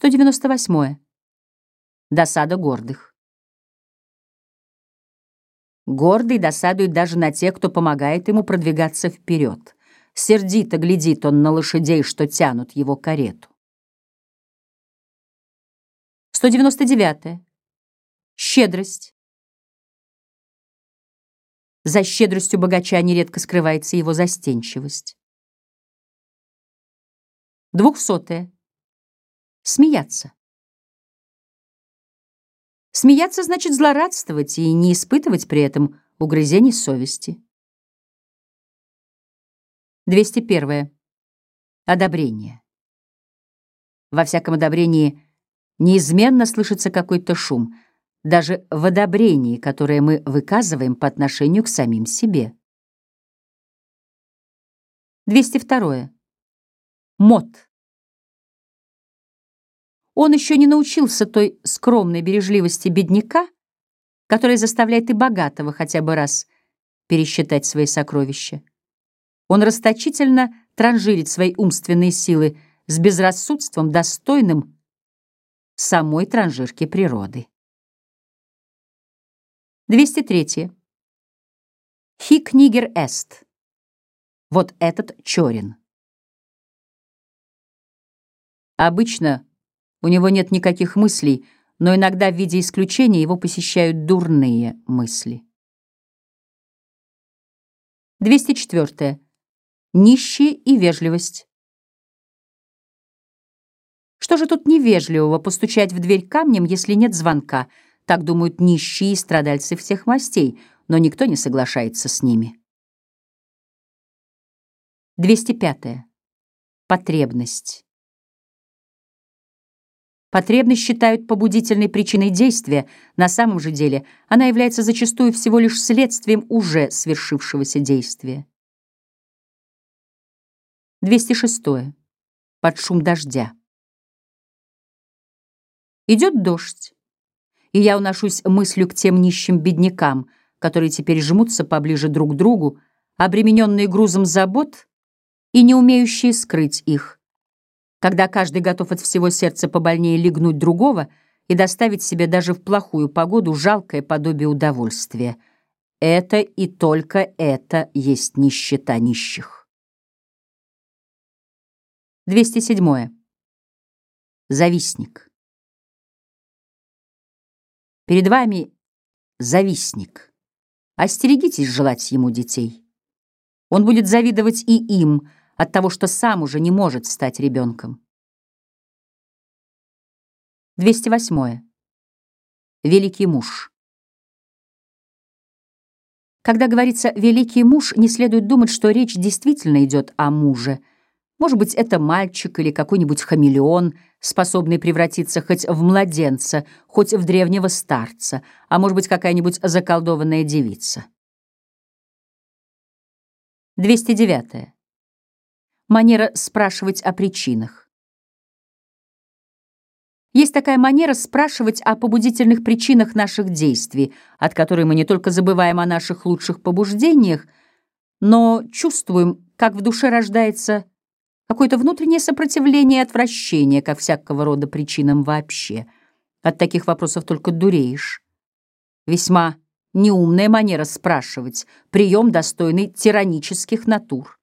198. Досада гордых. Гордый досадует даже на тех, кто помогает ему продвигаться вперед. Сердито глядит он на лошадей, что тянут его карету. 199. Щедрость. За щедростью богача нередко скрывается его застенчивость. Двухсотое. Смеяться. Смеяться значит злорадствовать и не испытывать при этом угрызений совести. 201. Одобрение. Во всяком одобрении неизменно слышится какой-то шум, даже в одобрении, которое мы выказываем по отношению к самим себе. 202. Мод. Он еще не научился той скромной бережливости бедняка, которая заставляет и богатого хотя бы раз пересчитать свои сокровища. Он расточительно транжирит свои умственные силы с безрассудством, достойным самой транжирки природы. 203. Хик нигер эст. Вот этот Чорин. Обычно у него нет никаких мыслей, но иногда в виде исключения его посещают дурные мысли. 204. Нищие и вежливость. Что же тут невежливого постучать в дверь камнем, если нет звонка? Так думают нищие и страдальцы всех мастей, но никто не соглашается с ними. 205. Потребность. Потребность считают побудительной причиной действия, на самом же деле она является зачастую всего лишь следствием уже свершившегося действия. 206. Под шум дождя. Идет дождь, и я уношусь мыслью к тем нищим беднякам, которые теперь жмутся поближе друг к другу, обремененные грузом забот и не умеющие скрыть их когда каждый готов от всего сердца побольнее легнуть другого и доставить себе даже в плохую погоду жалкое подобие удовольствия. Это и только это есть нищета нищих. 207. Завистник. Перед вами завистник. Остерегитесь желать ему детей. Он будет завидовать и им, от того, что сам уже не может стать ребенком. 208. Великий муж. Когда говорится «великий муж», не следует думать, что речь действительно идет о муже. Может быть, это мальчик или какой-нибудь хамелеон, способный превратиться хоть в младенца, хоть в древнего старца, а может быть, какая-нибудь заколдованная девица. 209 манера спрашивать о причинах. Есть такая манера спрашивать о побудительных причинах наших действий, от которой мы не только забываем о наших лучших побуждениях, но чувствуем, как в душе рождается какое-то внутреннее сопротивление и отвращение ко всякого рода причинам вообще. От таких вопросов только дуреешь. Весьма неумная манера спрашивать, прием достойный тиранических натур.